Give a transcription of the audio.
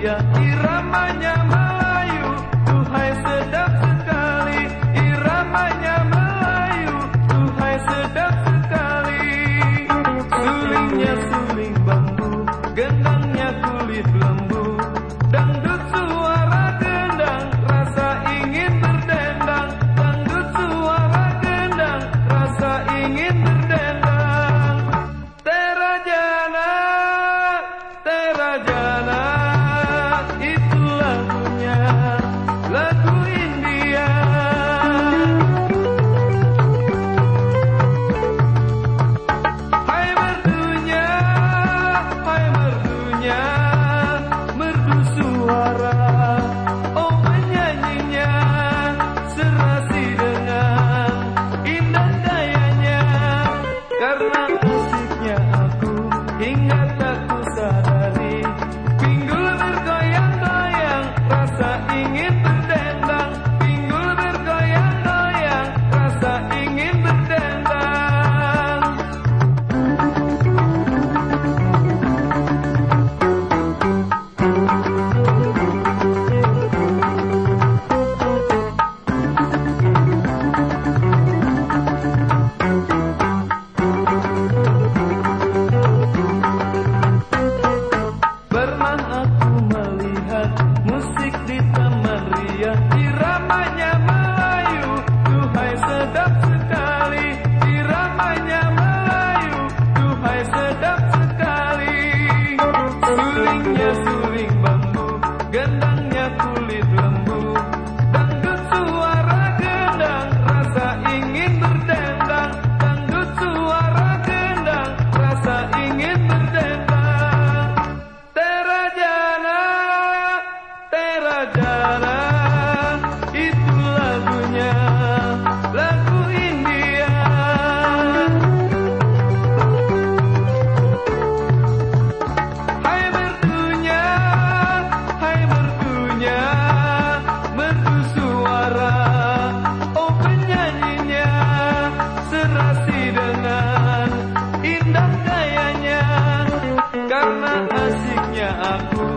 Dia iramanya Melayu Tuhai sedap sekali. Iramanya Melayu Tuhai sedap sekali. Sulingnya suling bambu Gendangnya kulit lembu. Dangdut suara gendang Rasa ingin berdendang. Dangdut suara gendang Rasa ingin berdendang. set up asiknya aku.